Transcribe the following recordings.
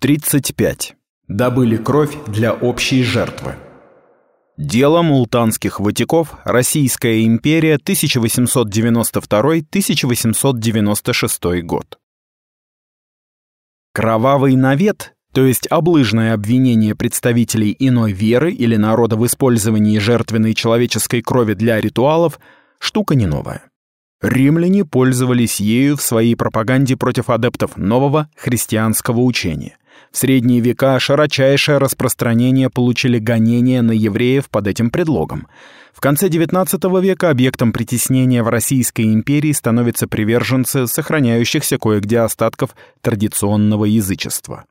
35. Добыли кровь для общей жертвы. Дело мултанских ватиков, Российская империя, 1892-1896 год. Кровавый навет, то есть облыжное обвинение представителей иной веры или народа в использовании жертвенной человеческой крови для ритуалов, штука не новая. Римляне пользовались ею в своей пропаганде против адептов нового христианского учения. В средние века широчайшее распространение получили гонения на евреев под этим предлогом. В конце XIX века объектом притеснения в Российской империи становятся приверженцы сохраняющихся кое-где остатков традиционного язычества.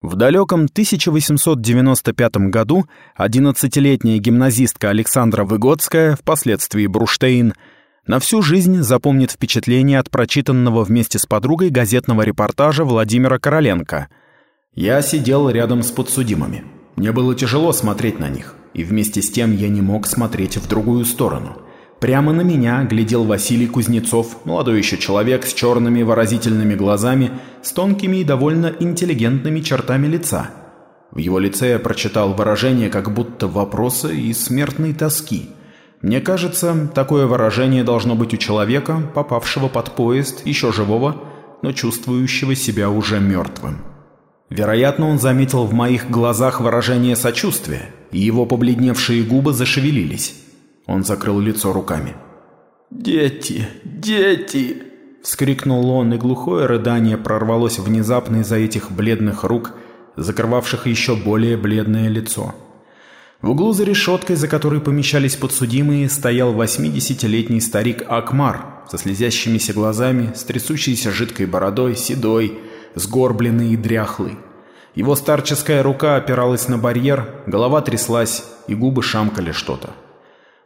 В далеком 1895 году 11-летняя гимназистка Александра Выгодская, впоследствии Бруштейн, на всю жизнь запомнит впечатление от прочитанного вместе с подругой газетного репортажа Владимира Короленко – я сидел рядом с подсудимыми. Мне было тяжело смотреть на них, и вместе с тем я не мог смотреть в другую сторону. Прямо на меня глядел Василий Кузнецов, молодой еще человек с черными выразительными глазами, с тонкими и довольно интеллигентными чертами лица. В его лице я прочитал выражение как будто вопроса и смертной тоски. Мне кажется, такое выражение должно быть у человека, попавшего под поезд, еще живого, но чувствующего себя уже мертвым. Вероятно, он заметил в моих глазах выражение сочувствия, и его побледневшие губы зашевелились. Он закрыл лицо руками. «Дети! Дети!» — вскрикнул он, и глухое рыдание прорвалось внезапно из-за этих бледных рук, закрывавших еще более бледное лицо. В углу за решеткой, за которой помещались подсудимые, стоял 80-летний старик Акмар со слезящимися глазами, с трясущейся жидкой бородой, седой, сгорбленный и дряхлый. Его старческая рука опиралась на барьер, голова тряслась, и губы шамкали что-то.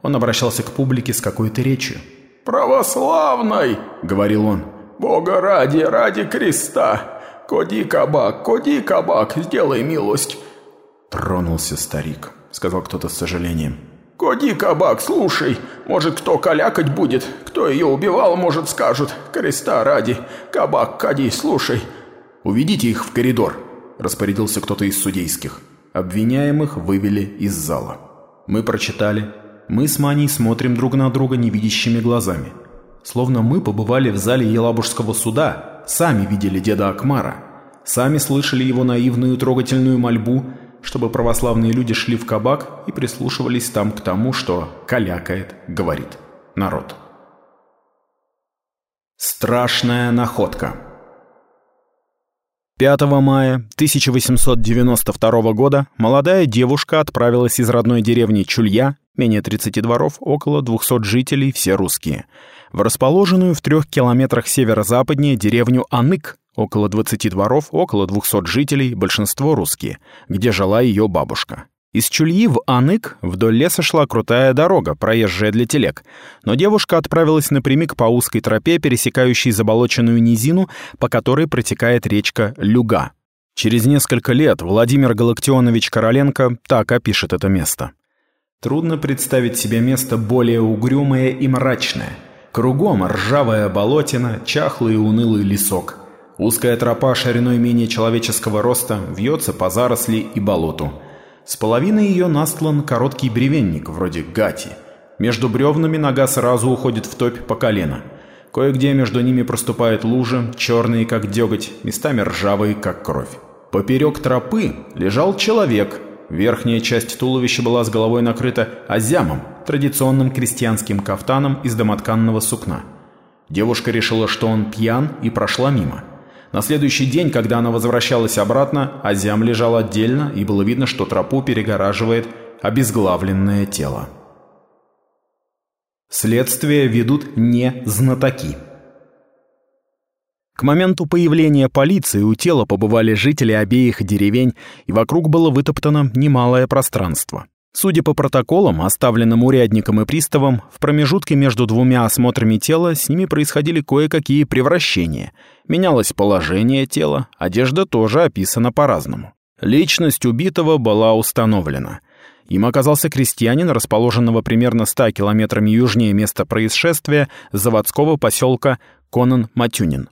Он обращался к публике с какой-то речью. «Православной!» — говорил он. «Бога ради, ради креста! Коди кабак, коди кабак, сделай милость!» «Тронулся старик», — сказал кто-то с сожалением. «Коди кабак, слушай, может, кто калякать будет? Кто ее убивал, может, скажут. Креста ради, кабак, кади, слушай, «Уведите их в коридор», – распорядился кто-то из судейских. Обвиняемых вывели из зала. Мы прочитали. Мы с Маней смотрим друг на друга невидящими глазами. Словно мы побывали в зале Елабужского суда, сами видели деда Акмара, сами слышали его наивную трогательную мольбу, чтобы православные люди шли в кабак и прислушивались там к тому, что калякает, говорит народ. Страшная находка. 5 мая 1892 года молодая девушка отправилась из родной деревни Чулья, менее 30 дворов, около 200 жителей, все русские, в расположенную в трех километрах северо-западнее деревню Анык, около 20 дворов, около 200 жителей, большинство русские, где жила ее бабушка. Из Чульи в Анык вдоль леса шла крутая дорога, проезжая для телег, но девушка отправилась напрямик по узкой тропе, пересекающей заболоченную низину, по которой протекает речка Люга. Через несколько лет Владимир Галактионович Короленко так опишет это место. Трудно представить себе место более угрюмое и мрачное. Кругом ржавая болотина, чахлый и унылый лесок. Узкая тропа шириной менее человеческого роста вьется по заросли и болоту – с половины ее настлан короткий бревенник, вроде гати. Между бревнами нога сразу уходит в топь по колено. Кое-где между ними проступают лужи, черные, как деготь, местами ржавые, как кровь. Поперек тропы лежал человек. Верхняя часть туловища была с головой накрыта азямом, традиционным крестьянским кафтаном из домотканного сукна. Девушка решила, что он пьян, и прошла мимо. На следующий день, когда она возвращалась обратно, Азям лежал отдельно, и было видно, что тропу перегораживает обезглавленное тело. Следствие ведут не знатоки. К моменту появления полиции у тела побывали жители обеих деревень, и вокруг было вытоптано немалое пространство. Судя по протоколам, оставленным урядником и приставом, в промежутке между двумя осмотрами тела с ними происходили кое-какие превращения. Менялось положение тела, одежда тоже описана по-разному. Личность убитого была установлена. Им оказался крестьянин, расположенного примерно 100 километрами южнее места происшествия заводского поселка Конан-Матюнин.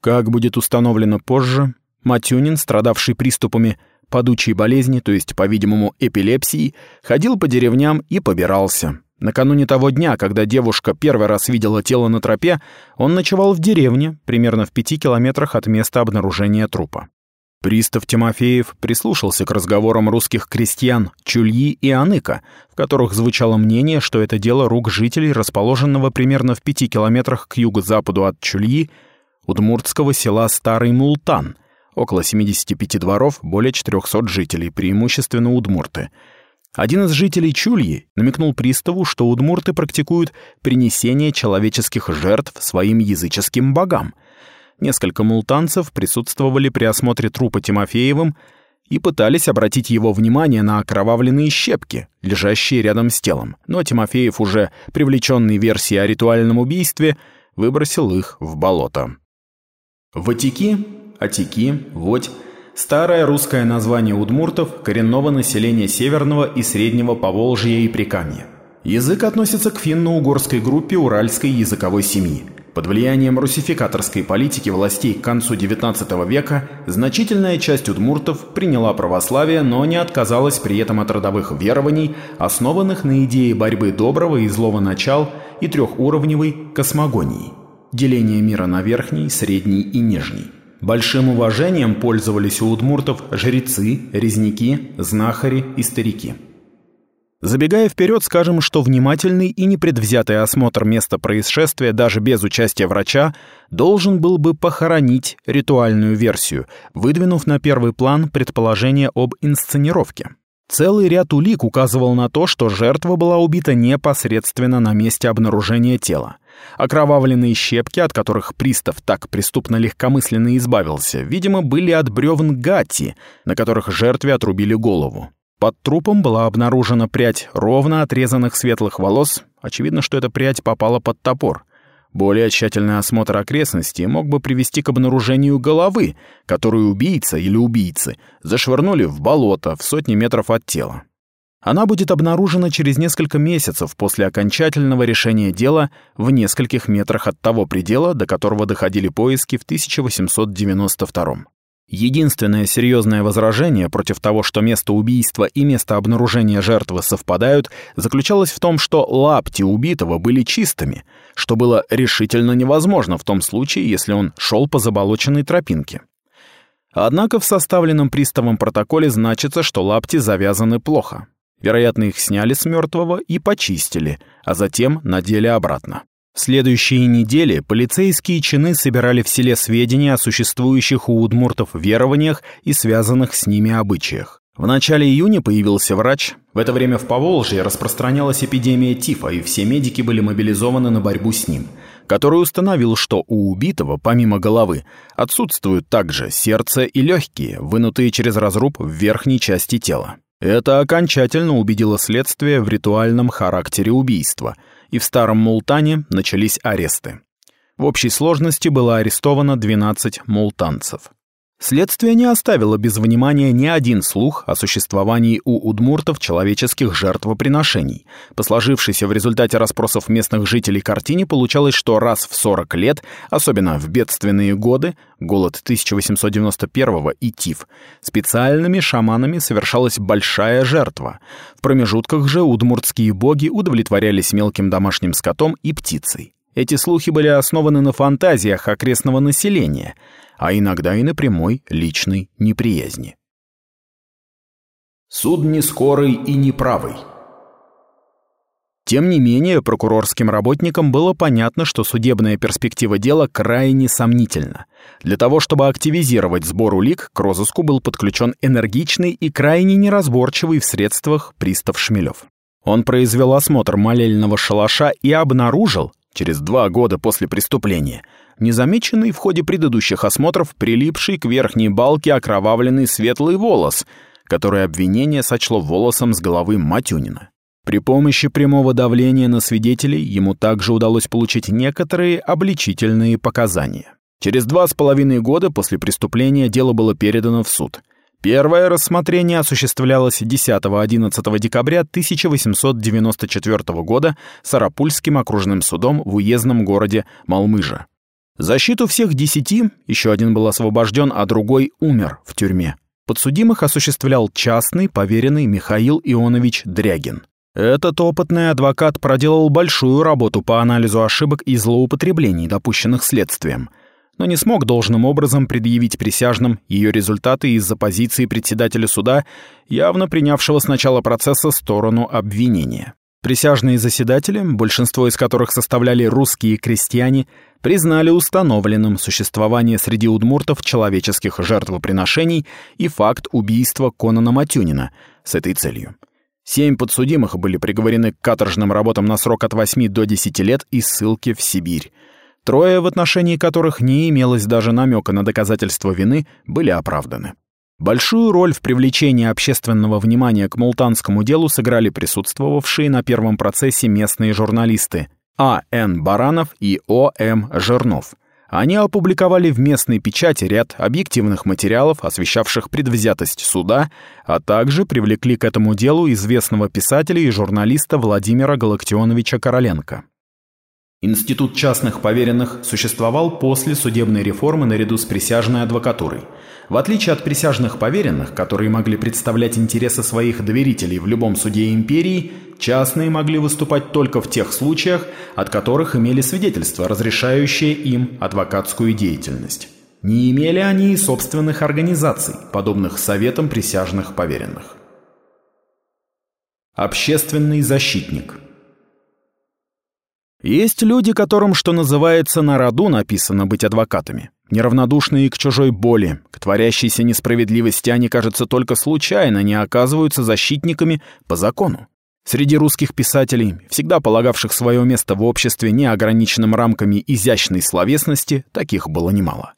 Как будет установлено позже, Матюнин, страдавший приступами подучей болезни, то есть, по-видимому, эпилепсии, ходил по деревням и побирался. Накануне того дня, когда девушка первый раз видела тело на тропе, он ночевал в деревне, примерно в пяти километрах от места обнаружения трупа. Пристав Тимофеев прислушался к разговорам русских крестьян Чульи и Аныка, в которых звучало мнение, что это дело рук жителей, расположенного примерно в пяти километрах к юго-западу от Чульи, удмуртского села Старый Мултан, около 75 дворов, более 400 жителей, преимущественно удмурты. Один из жителей Чульи намекнул приставу, что удмурты практикуют принесение человеческих жертв своим языческим богам — Несколько мултанцев присутствовали при осмотре трупа Тимофеевым и пытались обратить его внимание на окровавленные щепки, лежащие рядом с телом. Но Тимофеев, уже привлеченный версией о ритуальном убийстве, выбросил их в болото. Ватики, Атики, Водь – старое русское название удмуртов, коренного населения Северного и Среднего Поволжья и Прикамья. Язык относится к финно-угорской группе уральской языковой семьи – под влиянием русификаторской политики властей к концу XIX века значительная часть удмуртов приняла православие, но не отказалась при этом от родовых верований, основанных на идее борьбы доброго и злого начал и трехуровневой космогонии – деление мира на верхний, средний и нижний. Большим уважением пользовались у удмуртов жрецы, резники, знахари и старики. Забегая вперед, скажем, что внимательный и непредвзятый осмотр места происшествия даже без участия врача должен был бы похоронить ритуальную версию, выдвинув на первый план предположение об инсценировке. Целый ряд улик указывал на то, что жертва была убита непосредственно на месте обнаружения тела. Окровавленные щепки, от которых пристав так преступно легкомысленно избавился, видимо, были от бревен гати, на которых жертве отрубили голову. Под трупом была обнаружена прядь ровно отрезанных светлых волос. Очевидно, что эта прядь попала под топор. Более тщательный осмотр окрестностей мог бы привести к обнаружению головы, которую убийца или убийцы зашвырнули в болото в сотни метров от тела. Она будет обнаружена через несколько месяцев после окончательного решения дела в нескольких метрах от того предела, до которого доходили поиски в 1892 Единственное серьезное возражение против того, что место убийства и место обнаружения жертвы совпадают, заключалось в том, что лапти убитого были чистыми, что было решительно невозможно в том случае, если он шел по заболоченной тропинке. Однако в составленном приставом протоколе значится, что лапти завязаны плохо. Вероятно, их сняли с мертвого и почистили, а затем надели обратно. В следующие недели полицейские чины собирали в селе сведения о существующих у удмуртов верованиях и связанных с ними обычаях. В начале июня появился врач. В это время в Поволжье распространялась эпидемия тифа, и все медики были мобилизованы на борьбу с ним, который установил, что у убитого, помимо головы, отсутствуют также сердце и легкие, вынутые через разруб в верхней части тела. Это окончательно убедило следствие в ритуальном характере убийства – и в Старом Мултане начались аресты. В общей сложности было арестовано 12 мултанцев. Следствие не оставило без внимания ни один слух о существовании у удмуртов человеческих жертвоприношений. По сложившейся в результате расспросов местных жителей картине получалось, что раз в 40 лет, особенно в бедственные годы, голод 1891 и тиф, специальными шаманами совершалась большая жертва. В промежутках же удмуртские боги удовлетворялись мелким домашним скотом и птицей. Эти слухи были основаны на фантазиях окрестного населения – а иногда и на прямой личной неприязни. Суд не скорый и неправый. Тем не менее, прокурорским работникам было понятно, что судебная перспектива дела крайне сомнительна. Для того, чтобы активизировать сбор улик, к розыску был подключен энергичный и крайне неразборчивый в средствах пристав Шмелев. Он произвел осмотр молельного шалаша и обнаружил, через два года после преступления, незамеченный в ходе предыдущих осмотров прилипший к верхней балке окровавленный светлый волос, который обвинение сочло волосом с головы Матюнина. При помощи прямого давления на свидетелей ему также удалось получить некоторые обличительные показания. Через два с половиной года после преступления дело было передано в суд. Первое рассмотрение осуществлялось 10-11 декабря 1894 года Сарапульским окружным судом в уездном городе Малмыжа. Защиту всех десяти, еще один был освобожден, а другой умер в тюрьме. Подсудимых осуществлял частный, поверенный Михаил Ионович Дрягин. Этот опытный адвокат проделал большую работу по анализу ошибок и злоупотреблений, допущенных следствием, но не смог должным образом предъявить присяжным ее результаты из-за позиции председателя суда, явно принявшего с начала процесса сторону обвинения. Присяжные заседатели, большинство из которых составляли русские крестьяне, признали установленным существование среди удмуртов человеческих жертвоприношений и факт убийства Конана Матюнина с этой целью. Семь подсудимых были приговорены к каторжным работам на срок от 8 до 10 лет и ссылки в Сибирь. Трое, в отношении которых не имелось даже намека на доказательство вины, были оправданы. Большую роль в привлечении общественного внимания к мултанскому делу сыграли присутствовавшие на первом процессе местные журналисты А. Н. Баранов и О. М. Жирнов. Они опубликовали в местной печати ряд объективных материалов, освещавших предвзятость суда, а также привлекли к этому делу известного писателя и журналиста Владимира Галактионовича Короленко. Институт частных поверенных существовал после судебной реформы наряду с присяжной адвокатурой. В отличие от присяжных поверенных, которые могли представлять интересы своих доверителей в любом суде империи, частные могли выступать только в тех случаях, от которых имели свидетельство, разрешающее им адвокатскую деятельность. Не имели они и собственных организаций, подобных советам присяжных поверенных. Общественный защитник – есть люди, которым, что называется, на роду написано быть адвокатами. Неравнодушные к чужой боли, к творящейся несправедливости они, кажется, только случайно не оказываются защитниками по закону. Среди русских писателей, всегда полагавших свое место в обществе неограниченным рамками изящной словесности, таких было немало.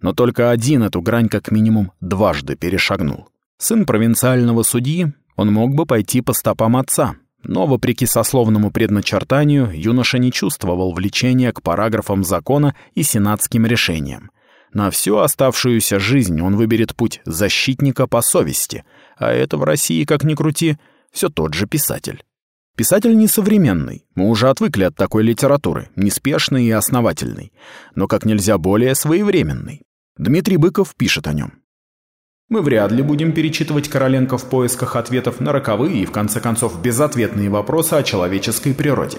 Но только один эту грань как минимум дважды перешагнул. Сын провинциального судьи, он мог бы пойти по стопам отца, но, вопреки сословному предначертанию, юноша не чувствовал влечения к параграфам закона и сенатским решениям. На всю оставшуюся жизнь он выберет путь защитника по совести, а это в России, как ни крути, все тот же писатель. Писатель несовременный, мы уже отвыкли от такой литературы, неспешный и основательный, но как нельзя более своевременный. Дмитрий Быков пишет о нем. Мы вряд ли будем перечитывать Короленко в поисках ответов на роковые и, в конце концов, безответные вопросы о человеческой природе.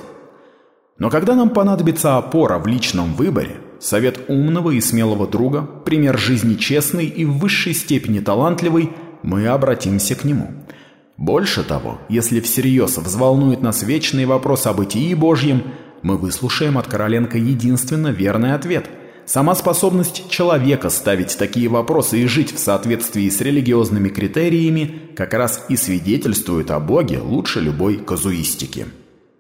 Но когда нам понадобится опора в личном выборе, совет умного и смелого друга, пример жизни честный и в высшей степени талантливый, мы обратимся к нему. Больше того, если всерьез взволнует нас вечный вопрос о бытии Божьем, мы выслушаем от Короленко единственно верный ответ – Сама способность человека ставить такие вопросы и жить в соответствии с религиозными критериями как раз и свидетельствует о Боге лучше любой казуистики.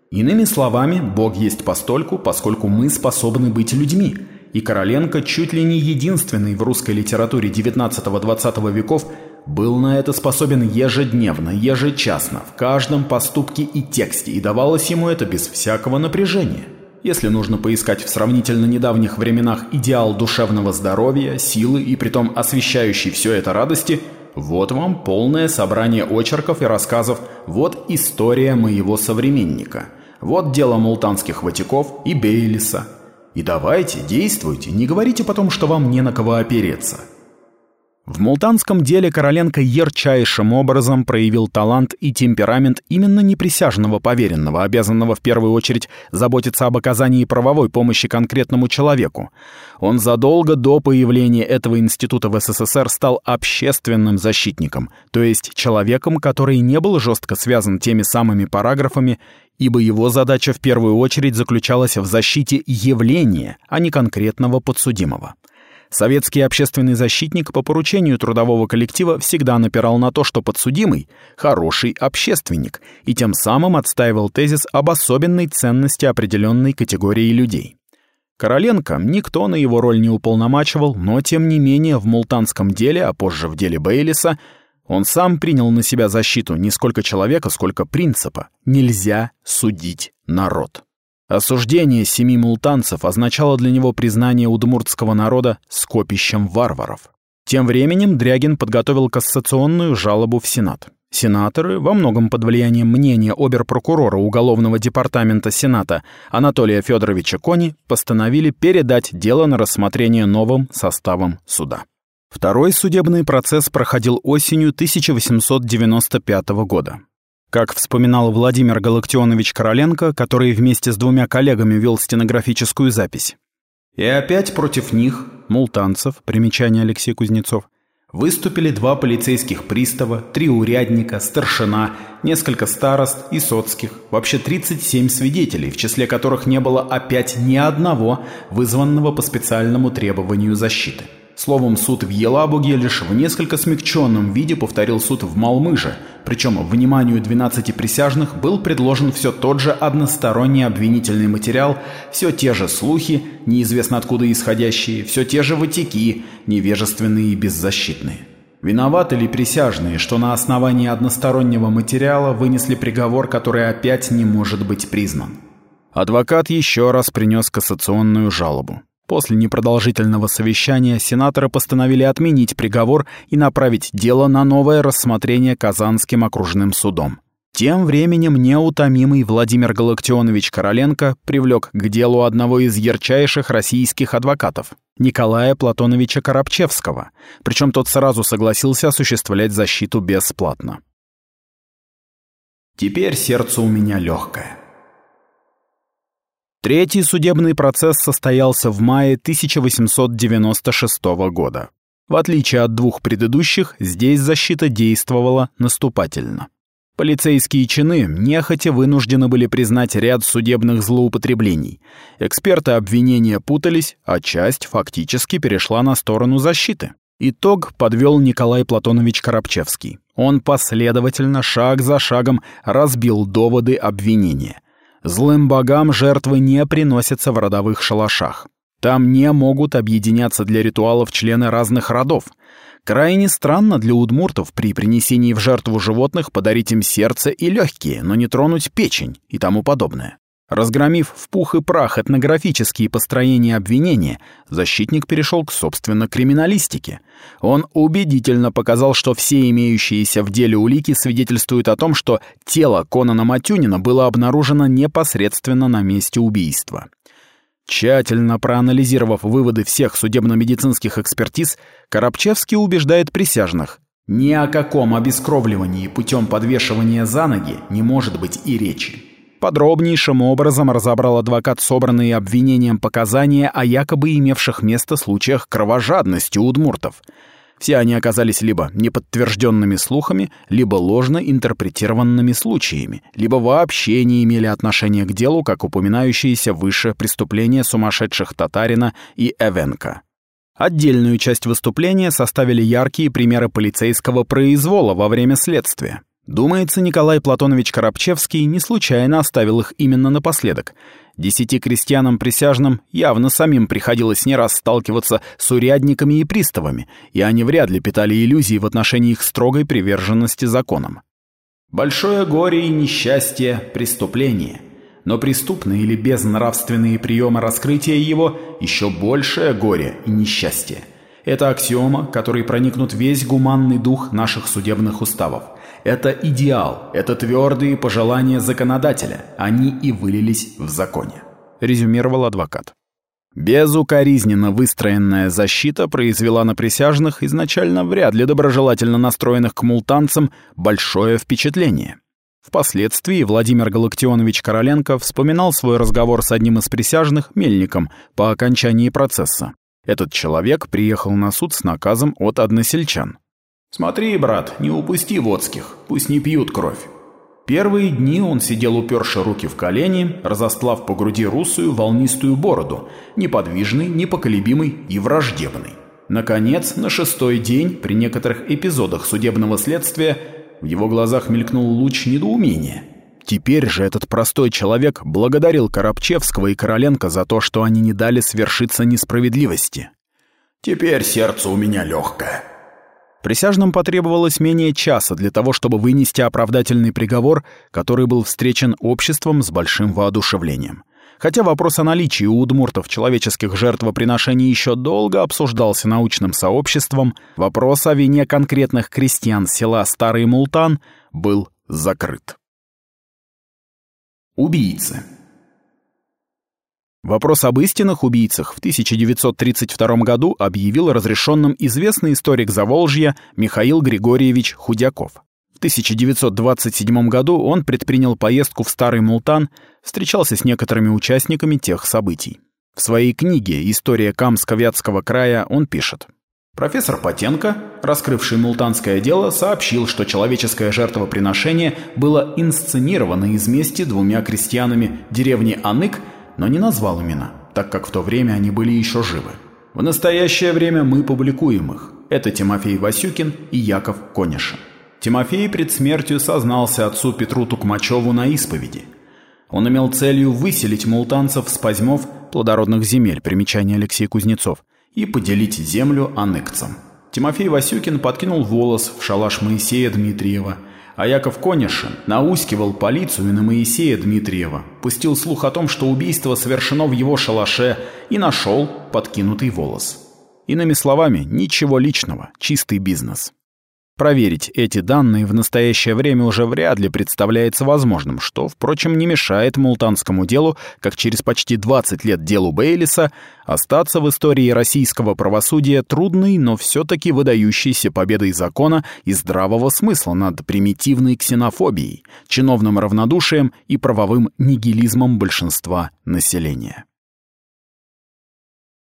Иными словами, Бог есть постольку, поскольку мы способны быть людьми, и Короленко чуть ли не единственный в русской литературе XIX-XX веков был на это способен ежедневно, ежечасно, в каждом поступке и тексте, и давалось ему это без всякого напряжения. Если нужно поискать в сравнительно недавних временах идеал душевного здоровья, силы и притом освещающий все это радости, вот вам полное собрание очерков и рассказов, вот история моего современника, вот дело мултанских ватиков и Бейлиса. И давайте, действуйте, не говорите потом, что вам не на кого опереться. В мултанском деле Короленко ярчайшим образом проявил талант и темперамент именно неприсяжного поверенного, обязанного в первую очередь заботиться об оказании правовой помощи конкретному человеку. Он задолго до появления этого института в СССР стал общественным защитником, то есть человеком, который не был жестко связан теми самыми параграфами, ибо его задача в первую очередь заключалась в защите явления, а не конкретного подсудимого. Советский общественный защитник по поручению трудового коллектива всегда напирал на то, что подсудимый – хороший общественник, и тем самым отстаивал тезис об особенной ценности определенной категории людей. Короленко никто на его роль не уполномачивал, но тем не менее в мултанском деле, а позже в деле Бейлиса, он сам принял на себя защиту не сколько человека, сколько принципа. Нельзя судить народ. Осуждение семи мултанцев означало для него признание удмуртского народа скопищем варваров. Тем временем Дрягин подготовил кассационную жалобу в Сенат. Сенаторы, во многом под влиянием мнения оберпрокурора Уголовного департамента Сената Анатолия Федоровича Кони, постановили передать дело на рассмотрение новым составом суда. Второй судебный процесс проходил осенью 1895 года. Как вспоминал Владимир Галактионович Короленко, который вместе с двумя коллегами вел стенографическую запись. «И опять против них, мултанцев, примечание Алексей Кузнецов, Выступили два полицейских пристава, три урядника, старшина, несколько старост и соцких, вообще 37 свидетелей, в числе которых не было опять ни одного, вызванного по специальному требованию защиты. Словом, суд в Елабуге лишь в несколько смягченном виде повторил суд в Малмыже, причем вниманию 12 присяжных был предложен все тот же односторонний обвинительный материал, все те же слухи, неизвестно откуда исходящие, все те же вытеки, невежественные и беззащитные. Виноваты ли присяжные, что на основании одностороннего материала вынесли приговор, который опять не может быть признан? Адвокат еще раз принес кассационную жалобу. После непродолжительного совещания сенаторы постановили отменить приговор и направить дело на новое рассмотрение Казанским окружным судом. Тем временем неутомимый Владимир Галактионович Короленко привлек к делу одного из ярчайших российских адвокатов, Николая Платоновича Коробчевского, причем тот сразу согласился осуществлять защиту бесплатно. «Теперь сердце у меня легкое», Третий судебный процесс состоялся в мае 1896 года. В отличие от двух предыдущих, здесь защита действовала наступательно. Полицейские чины нехотя вынуждены были признать ряд судебных злоупотреблений. Эксперты обвинения путались, а часть фактически перешла на сторону защиты. Итог подвел Николай Платонович Коробчевский. Он последовательно, шаг за шагом, разбил доводы обвинения. Злым богам жертвы не приносятся в родовых шалашах. Там не могут объединяться для ритуалов члены разных родов. Крайне странно для удмуртов при принесении в жертву животных подарить им сердце и легкие, но не тронуть печень и тому подобное. Разгромив в пух и прах этнографические построения обвинения, защитник перешел к, собственно, криминалистике. Он убедительно показал, что все имеющиеся в деле улики свидетельствуют о том, что тело Конана Матюнина было обнаружено непосредственно на месте убийства. Тщательно проанализировав выводы всех судебно-медицинских экспертиз, Коробчевский убеждает присяжных, ни о каком обескровливании путем подвешивания за ноги не может быть и речи подробнейшим образом разобрал адвокат собранные обвинением показания о якобы имевших место случаях кровожадности удмуртов. Все они оказались либо неподтвержденными слухами, либо ложно интерпретированными случаями, либо вообще не имели отношения к делу, как упоминающиеся выше преступления сумасшедших Татарина и Эвенка. Отдельную часть выступления составили яркие примеры полицейского произвола во время следствия. Думается, Николай Платонович Коробчевский не случайно оставил их именно напоследок. Десяти крестьянам-присяжным явно самим приходилось не раз сталкиваться с урядниками и приставами, и они вряд ли питали иллюзии в отношении их строгой приверженности законам. Большое горе и несчастье – преступление. Но преступные или безнравственные приемы раскрытия его – еще большее горе и несчастье. Это аксиома, которой проникнут весь гуманный дух наших судебных уставов – это идеал, это твердые пожелания законодателя. Они и вылились в законе», — резюмировал адвокат. Безукоризненно выстроенная защита произвела на присяжных, изначально вряд ли доброжелательно настроенных к мултанцам, большое впечатление. Впоследствии Владимир Галактионович Короленко вспоминал свой разговор с одним из присяжных, Мельником, по окончании процесса. Этот человек приехал на суд с наказом от односельчан. «Смотри, брат, не упусти водских, пусть не пьют кровь». Первые дни он сидел уперши руки в колени, разостлав по груди русую волнистую бороду, неподвижный, непоколебимый и враждебный. Наконец, на шестой день, при некоторых эпизодах судебного следствия, в его глазах мелькнул луч недоумения. Теперь же этот простой человек благодарил Коробчевского и Короленко за то, что они не дали свершиться несправедливости. «Теперь сердце у меня легкое», Присяжным потребовалось менее часа для того, чтобы вынести оправдательный приговор, который был встречен обществом с большим воодушевлением. Хотя вопрос о наличии у удмуртов человеческих жертвоприношений еще долго обсуждался научным сообществом, вопрос о вине конкретных крестьян села Старый Мултан был закрыт. Убийцы Вопрос об истинных убийцах в 1932 году объявил разрешенным известный историк Заволжья Михаил Григорьевич Худяков. 1927 году он предпринял поездку в Старый Мултан, встречался с некоторыми участниками тех событий. В своей книге «История Камско-Вятского края» он пишет. Профессор Потенко, раскрывший мултанское дело, сообщил, что человеческое жертвоприношение было инсценировано из мести двумя крестьянами деревни Анык, но не назвал имена, так как в то время они были еще живы. В настоящее время мы публикуем их. Это Тимофей Васюкин и Яков Конишин. Тимофей пред смертью сознался отцу Петру Тукмачеву на исповеди. Он имел целью выселить мултанцев с позьмов плодородных земель, примечание Алексей Кузнецов, и поделить землю аныкцам. Тимофей Васюкин подкинул волос в шалаш Моисея Дмитриева, а Яков Конишин наускивал полицию на Моисея Дмитриева, пустил слух о том, что убийство совершено в его шалаше и нашел подкинутый волос. Иными словами, ничего личного, чистый бизнес. Проверить эти данные в настоящее время уже вряд ли представляется возможным, что, впрочем, не мешает мултанскому делу, как через почти 20 лет делу Бейлиса, остаться в истории российского правосудия трудной, но все-таки выдающейся победой закона и здравого смысла над примитивной ксенофобией, чиновным равнодушием и правовым нигилизмом большинства населения.